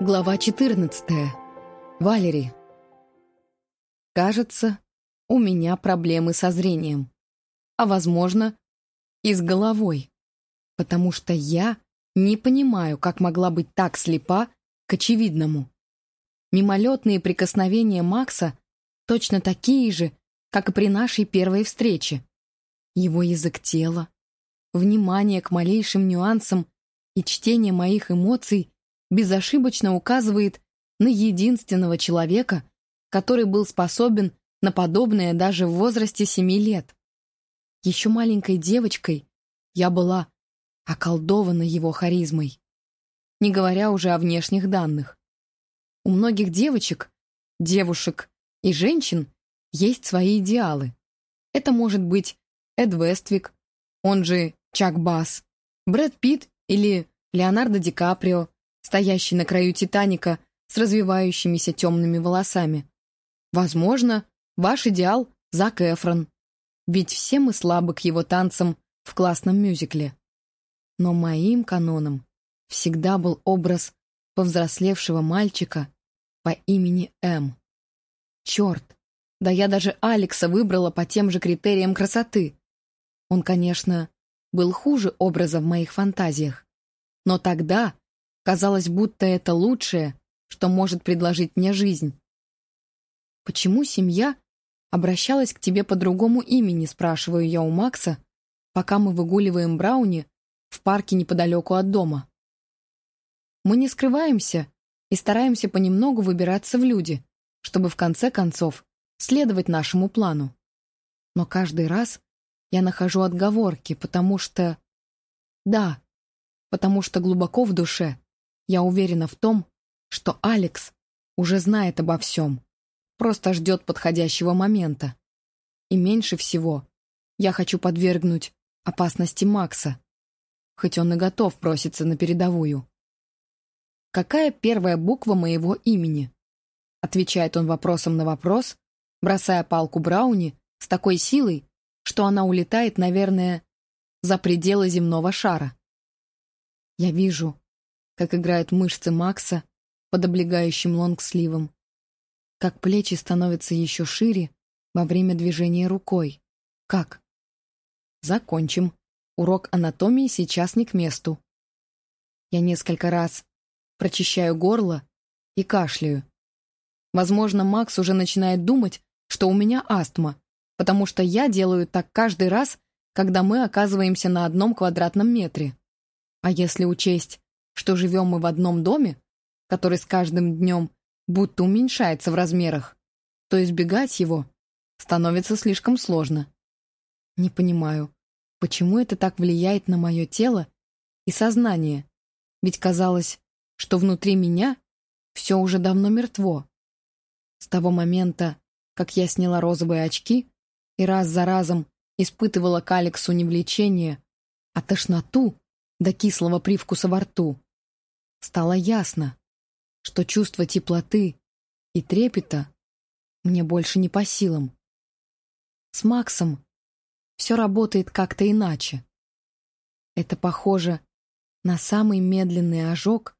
Глава 14. Валери. Кажется, у меня проблемы со зрением. А, возможно, и с головой. Потому что я не понимаю, как могла быть так слепа к очевидному. Мимолетные прикосновения Макса точно такие же, как и при нашей первой встрече. Его язык тела, внимание к малейшим нюансам и чтение моих эмоций безошибочно указывает на единственного человека, который был способен на подобное даже в возрасте семи лет. Еще маленькой девочкой я была околдована его харизмой, не говоря уже о внешних данных. У многих девочек, девушек и женщин есть свои идеалы. Это может быть Эд Вествик, он же Чак Басс, Брэд Питт или Леонардо Ди Каприо, стоящий на краю Титаника с развивающимися темными волосами. Возможно, ваш идеал — Зак Эфрон. Ведь все мы слабы к его танцам в классном мюзикле. Но моим каноном всегда был образ повзрослевшего мальчика по имени М. Черт, да я даже Алекса выбрала по тем же критериям красоты. Он, конечно, был хуже образа в моих фантазиях. Но тогда Казалось, будто это лучшее, что может предложить мне жизнь. «Почему семья обращалась к тебе по другому имени?» спрашиваю я у Макса, пока мы выгуливаем Брауни в парке неподалеку от дома. Мы не скрываемся и стараемся понемногу выбираться в люди, чтобы в конце концов следовать нашему плану. Но каждый раз я нахожу отговорки, потому что... Да, потому что глубоко в душе я уверена в том, что Алекс уже знает обо всем, просто ждет подходящего момента. И меньше всего я хочу подвергнуть опасности Макса, хоть он и готов броситься на передовую. «Какая первая буква моего имени?» Отвечает он вопросом на вопрос, бросая палку Брауни с такой силой, что она улетает, наверное, за пределы земного шара. Я вижу, как играют мышцы Макса под облегающим лонгсливом, как плечи становятся еще шире во время движения рукой. Как? Закончим. Урок анатомии сейчас не к месту. Я несколько раз прочищаю горло и кашляю. Возможно, Макс уже начинает думать, что у меня астма, потому что я делаю так каждый раз, когда мы оказываемся на одном квадратном метре. А если учесть, что живем мы в одном доме, который с каждым днем будто уменьшается в размерах, то избегать его становится слишком сложно. Не понимаю, почему это так влияет на мое тело и сознание, ведь казалось, что внутри меня все уже давно мертво. С того момента, как я сняла розовые очки и раз за разом испытывала к Алексу не влечение, а тошноту до кислого привкуса во рту, стало ясно, что чувство теплоты и трепета мне больше не по силам. С Максом все работает как-то иначе. Это похоже на самый медленный ожог,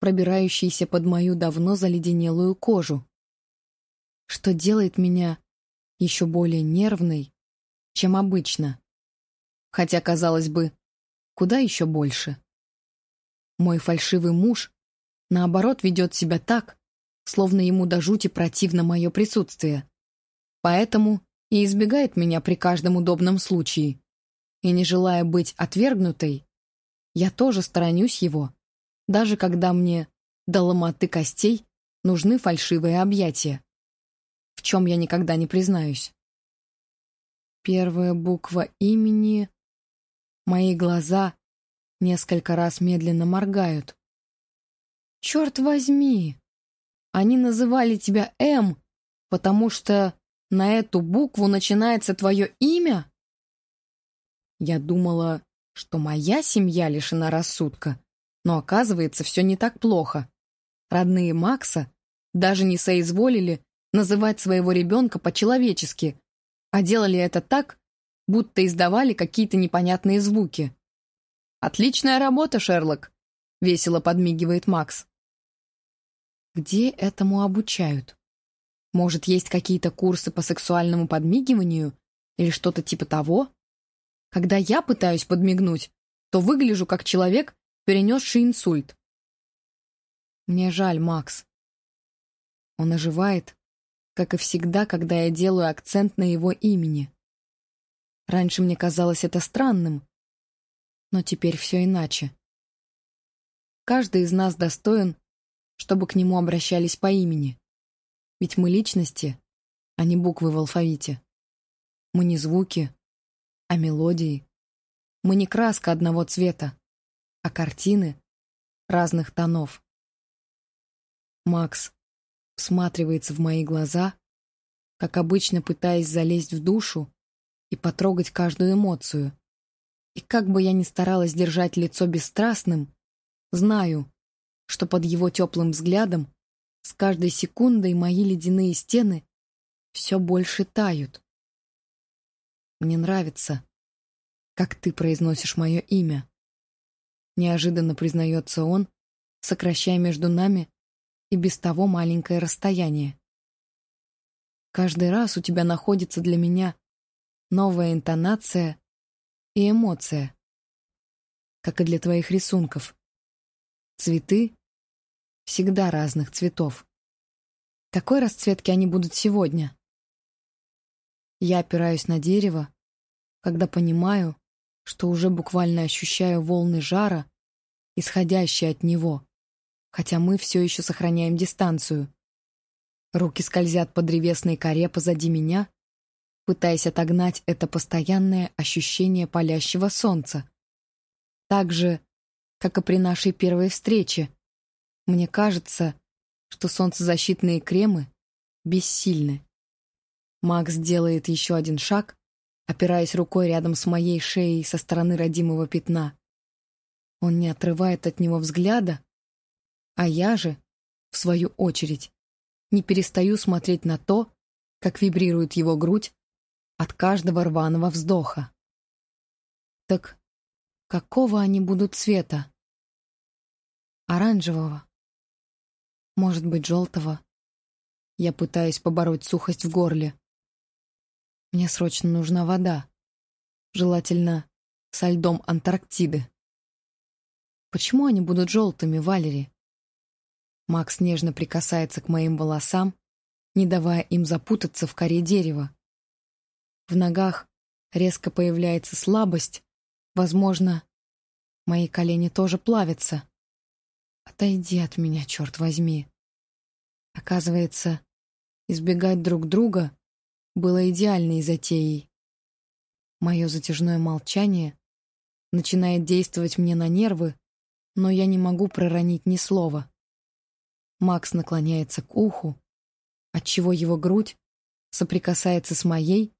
пробирающийся под мою давно заледенелую кожу, что делает меня еще более нервной, чем обычно. Хотя, казалось бы, куда еще больше. Мой фальшивый муж, наоборот, ведет себя так, словно ему до жути противно мое присутствие. Поэтому и избегает меня при каждом удобном случае. И не желая быть отвергнутой, я тоже сторонюсь его, даже когда мне до ломоты костей нужны фальшивые объятия, в чем я никогда не признаюсь. Первая буква имени... Мои глаза несколько раз медленно моргают. «Черт возьми! Они называли тебя М, потому что на эту букву начинается твое имя?» Я думала, что моя семья лишена рассудка, но оказывается, все не так плохо. Родные Макса даже не соизволили называть своего ребенка по-человечески, а делали это так, будто издавали какие-то непонятные звуки. «Отличная работа, Шерлок!» — весело подмигивает Макс. Где этому обучают? Может, есть какие-то курсы по сексуальному подмигиванию или что-то типа того? Когда я пытаюсь подмигнуть, то выгляжу как человек, перенесший инсульт. Мне жаль, Макс. Он оживает, как и всегда, когда я делаю акцент на его имени. Раньше мне казалось это странным, но теперь все иначе. Каждый из нас достоин, чтобы к нему обращались по имени. Ведь мы личности, а не буквы в алфавите. Мы не звуки, а мелодии. Мы не краска одного цвета, а картины разных тонов. Макс всматривается в мои глаза, как обычно пытаясь залезть в душу и потрогать каждую эмоцию. И как бы я ни старалась держать лицо бесстрастным, знаю, что под его теплым взглядом с каждой секундой мои ледяные стены все больше тают. Мне нравится, как ты произносишь мое имя. Неожиданно признается он, сокращая между нами и без того маленькое расстояние. Каждый раз у тебя находится для меня новая интонация и эмоция, как и для твоих рисунков. Цветы всегда разных цветов. Какой расцветки они будут сегодня? Я опираюсь на дерево, когда понимаю, что уже буквально ощущаю волны жара, исходящие от него, хотя мы все еще сохраняем дистанцию. Руки скользят по древесной коре позади меня, пытаясь отогнать это постоянное ощущение палящего солнца. Так же, как и при нашей первой встрече, мне кажется, что солнцезащитные кремы бессильны. Макс делает еще один шаг, опираясь рукой рядом с моей шеей со стороны родимого пятна. Он не отрывает от него взгляда, а я же, в свою очередь, не перестаю смотреть на то, как вибрирует его грудь от каждого рваного вздоха. Так какого они будут цвета? Оранжевого? Может быть, желтого. Я пытаюсь побороть сухость в горле. Мне срочно нужна вода. Желательно со льдом Антарктиды. Почему они будут желтыми, Валери? Макс нежно прикасается к моим волосам, не давая им запутаться в коре дерева. В ногах резко появляется слабость. Возможно, мои колени тоже плавятся. Отойди от меня, черт возьми. Оказывается, избегать друг друга было идеальной затеей. Мое затяжное молчание начинает действовать мне на нервы, но я не могу проронить ни слова. Макс наклоняется к уху, отчего его грудь соприкасается с моей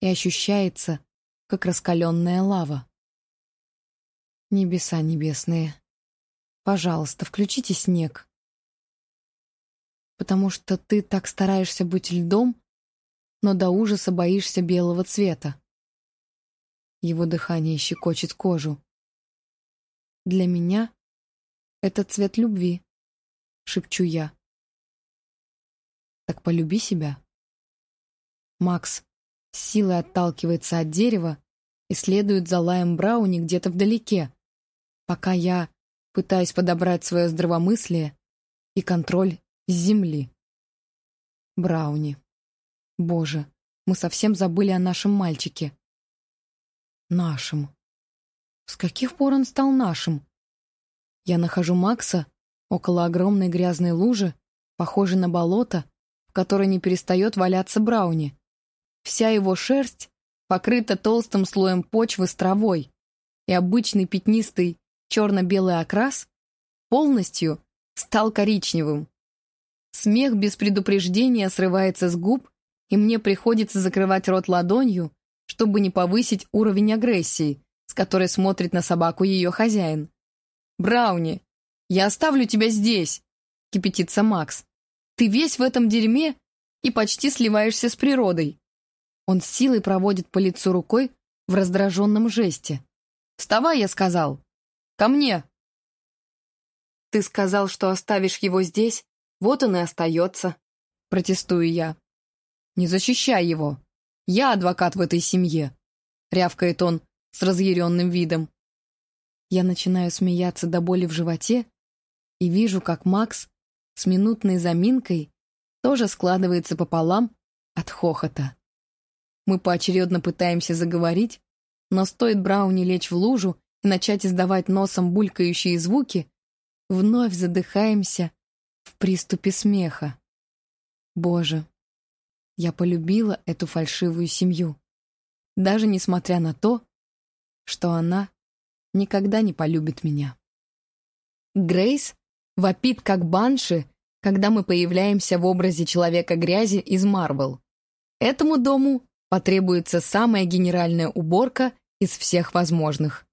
и ощущается, как раскаленная лава. Небеса небесные. Пожалуйста, включите снег. Потому что ты так стараешься быть льдом, но до ужаса боишься белого цвета. Его дыхание щекочет кожу. Для меня это цвет любви, шепчу я. Так полюби себя. Макс силой отталкивается от дерева и следует за лаем Брауни где-то вдалеке, пока я пытаясь подобрать свое здравомыслие и контроль с земли. Брауни. Боже, мы совсем забыли о нашем мальчике. Нашим. С каких пор он стал нашим? Я нахожу Макса около огромной грязной лужи, похожей на болото, в которой не перестает валяться Брауни. Вся его шерсть покрыта толстым слоем почвы с травой, и обычный пятнистый черно-белый окрас полностью стал коричневым. Смех без предупреждения срывается с губ, и мне приходится закрывать рот ладонью, чтобы не повысить уровень агрессии, с которой смотрит на собаку ее хозяин. «Брауни, я оставлю тебя здесь!» — кипятится Макс. «Ты весь в этом дерьме и почти сливаешься с природой». Он с силой проводит по лицу рукой в раздраженном жесте. «Вставай, я сказал!» Ко мне!» «Ты сказал, что оставишь его здесь, вот он и остается. Протестую я. «Не защищай его. Я адвокат в этой семье», — рявкает он с разъяренным видом. Я начинаю смеяться до боли в животе и вижу, как Макс с минутной заминкой тоже складывается пополам от хохота. Мы поочередно пытаемся заговорить, но стоит Брауни лечь в лужу и начать издавать носом булькающие звуки, вновь задыхаемся в приступе смеха. Боже, я полюбила эту фальшивую семью, даже несмотря на то, что она никогда не полюбит меня. Грейс вопит как банши, когда мы появляемся в образе Человека-грязи из Марвел. Этому дому потребуется самая генеральная уборка из всех возможных.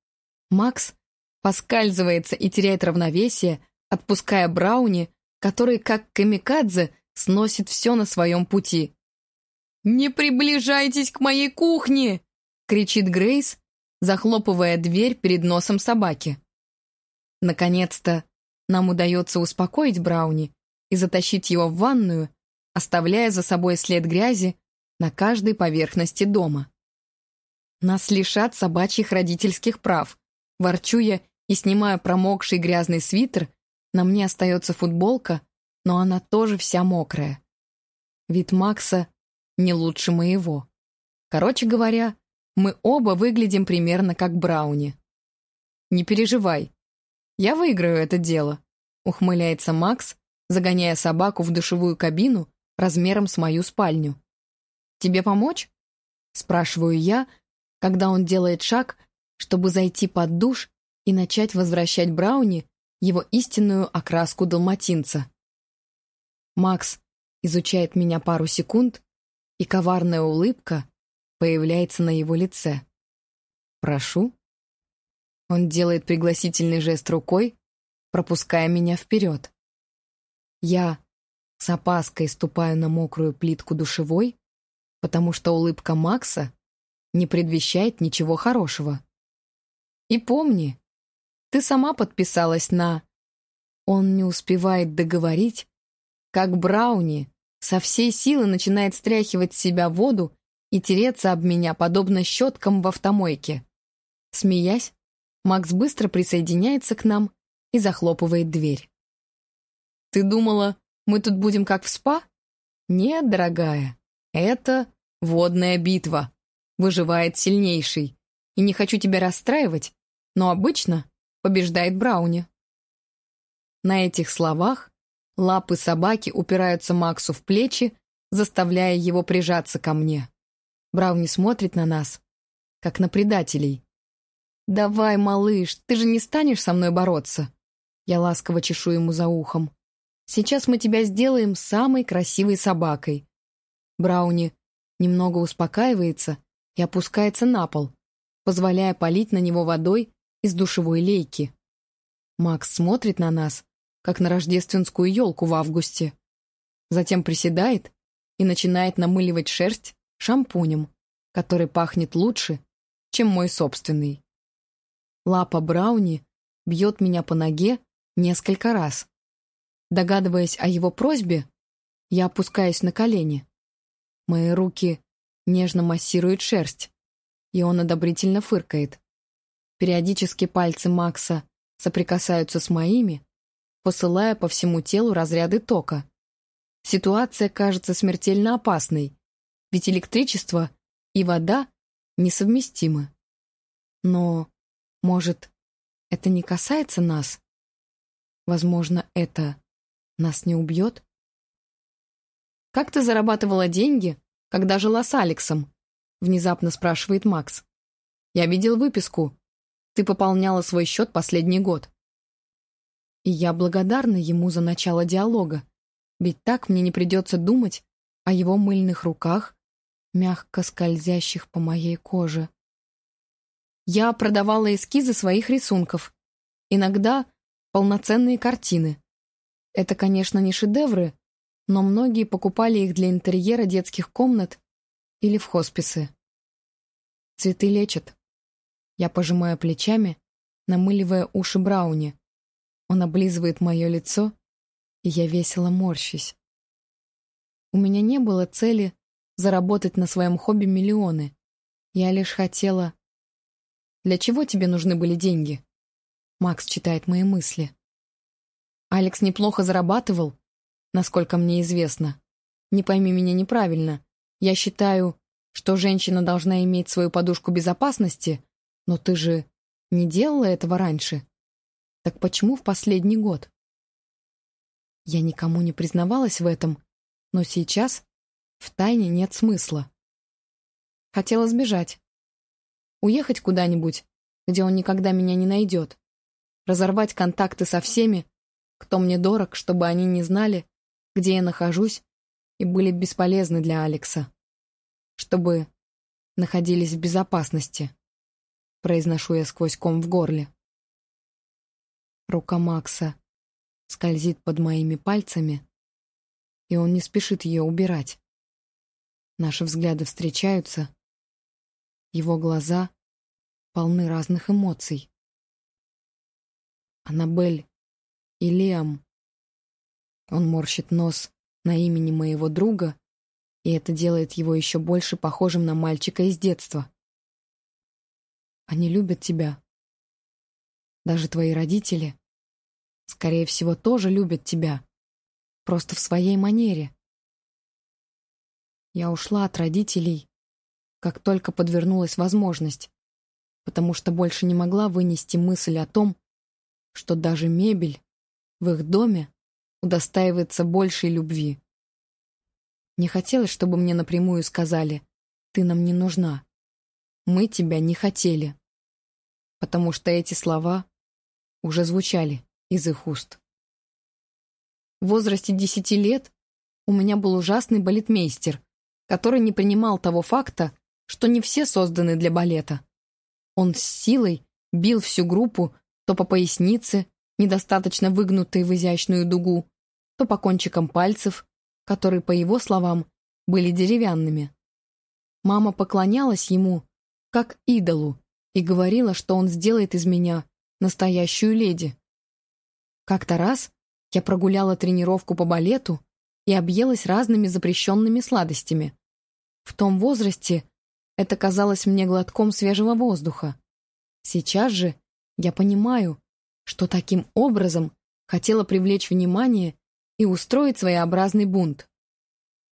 Макс поскальзывается и теряет равновесие, отпуская Брауни, который, как камикадзе, сносит все на своем пути. «Не приближайтесь к моей кухне!» — кричит Грейс, захлопывая дверь перед носом собаки. Наконец-то нам удается успокоить Брауни и затащить его в ванную, оставляя за собой след грязи на каждой поверхности дома. Нас лишат собачьих родительских прав. Ворчу я и снимаю промокший грязный свитер, на мне остается футболка, но она тоже вся мокрая. Вид Макса не лучше моего. Короче говоря, мы оба выглядим примерно как Брауни. «Не переживай, я выиграю это дело», — ухмыляется Макс, загоняя собаку в душевую кабину размером с мою спальню. «Тебе помочь?» — спрашиваю я, когда он делает шаг, чтобы зайти под душ и начать возвращать Брауни его истинную окраску далматинца. Макс изучает меня пару секунд, и коварная улыбка появляется на его лице. «Прошу». Он делает пригласительный жест рукой, пропуская меня вперед. Я с опаской ступаю на мокрую плитку душевой, потому что улыбка Макса не предвещает ничего хорошего. И помни, ты сама подписалась на... Он не успевает договорить, как Брауни со всей силы начинает стряхивать с себя воду и тереться об меня, подобно щеткам в автомойке. Смеясь, Макс быстро присоединяется к нам и захлопывает дверь. «Ты думала, мы тут будем как в спа?» «Нет, дорогая, это водная битва. Выживает сильнейший. И не хочу тебя расстраивать, но обычно побеждает Брауни». На этих словах Лапы собаки упираются Максу в плечи, заставляя его прижаться ко мне. Брауни смотрит на нас, как на предателей. «Давай, малыш, ты же не станешь со мной бороться?» Я ласково чешу ему за ухом. «Сейчас мы тебя сделаем самой красивой собакой». Брауни немного успокаивается и опускается на пол, позволяя полить на него водой из душевой лейки. Макс смотрит на нас, как на рождественскую елку в августе. Затем приседает и начинает намыливать шерсть шампунем, который пахнет лучше, чем мой собственный. Лапа Брауни бьет меня по ноге несколько раз. Догадываясь о его просьбе, я опускаюсь на колени. Мои руки нежно массируют шерсть, и он одобрительно фыркает. Периодически пальцы Макса соприкасаются с моими, посылая по всему телу разряды тока. Ситуация кажется смертельно опасной, ведь электричество и вода несовместимы. Но, может, это не касается нас? Возможно, это нас не убьет? «Как ты зарабатывала деньги, когда жила с Алексом?» — внезапно спрашивает Макс. «Я видел выписку. Ты пополняла свой счет последний год». И я благодарна ему за начало диалога, ведь так мне не придется думать о его мыльных руках, мягко скользящих по моей коже. Я продавала эскизы своих рисунков, иногда полноценные картины. Это, конечно, не шедевры, но многие покупали их для интерьера детских комнат или в хосписы. Цветы лечат. Я пожимаю плечами, намыливая уши Брауни. Он облизывает мое лицо И я весело морщусь. У меня не было цели заработать на своем хобби миллионы. Я лишь хотела... Для чего тебе нужны были деньги? Макс читает мои мысли. Алекс неплохо зарабатывал, насколько мне известно. Не пойми меня неправильно. Я считаю, что женщина должна иметь свою подушку безопасности, но ты же не делала этого раньше. Так почему в последний год? Я никому не признавалась в этом, но сейчас в тайне нет смысла. Хотела сбежать. Уехать куда-нибудь, где он никогда меня не найдет. Разорвать контакты со всеми, кто мне дорог, чтобы они не знали, где я нахожусь, и были бесполезны для Алекса. Чтобы находились в безопасности. Произношу я сквозь ком в горле. Рука Макса скользит под моими пальцами, и он не спешит ее убирать. Наши взгляды встречаются. Его глаза полны разных эмоций. Аннабель и Лиам. Он морщит нос на имени моего друга, и это делает его еще больше похожим на мальчика из детства. Они любят тебя. Даже твои родители, скорее всего, тоже любят тебя. Просто в своей манере. Я ушла от родителей, как только подвернулась возможность, потому что больше не могла вынести мысль о том, что даже мебель в их доме удостаивается большей любви. Не хотелось, чтобы мне напрямую сказали «ты нам не нужна». Мы тебя не хотели. Потому что эти слова уже звучали из их уст. В возрасте десяти лет у меня был ужасный балетмейстер, который не принимал того факта, что не все созданы для балета. Он с силой бил всю группу то по пояснице, недостаточно выгнутой в изящную дугу, то по кончикам пальцев, которые, по его словам, были деревянными. Мама поклонялась ему, как идолу, и говорила, что он сделает из меня настоящую леди. Как-то раз я прогуляла тренировку по балету и объелась разными запрещенными сладостями. В том возрасте это казалось мне глотком свежего воздуха. Сейчас же я понимаю, что таким образом хотела привлечь внимание и устроить своеобразный бунт.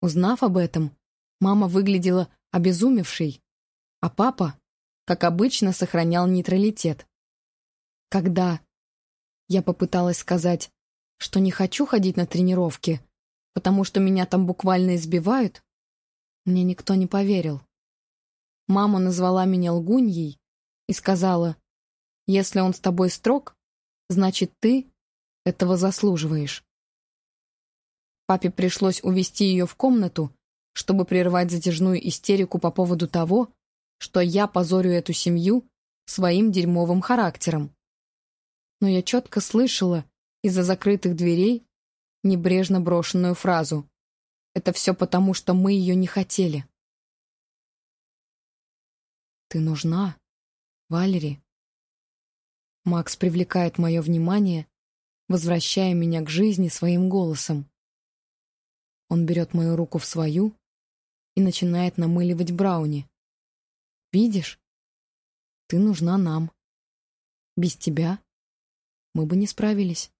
Узнав об этом, мама выглядела обезумевшей, а папа, как обычно, сохранял нейтралитет. Когда я попыталась сказать, что не хочу ходить на тренировки, потому что меня там буквально избивают, мне никто не поверил. Мама назвала меня лгуньей и сказала, если он с тобой строг, значит, ты этого заслуживаешь. Папе пришлось увести ее в комнату, чтобы прервать затяжную истерику по поводу того, что я позорю эту семью своим дерьмовым характером. Но я четко слышала из-за закрытых дверей небрежно брошенную фразу «Это все потому, что мы ее не хотели». «Ты нужна, Валери», Макс привлекает мое внимание, возвращая меня к жизни своим голосом. Он берет мою руку в свою и начинает намыливать брауни. «Видишь? Ты нужна нам. Без тебя мы бы не справились».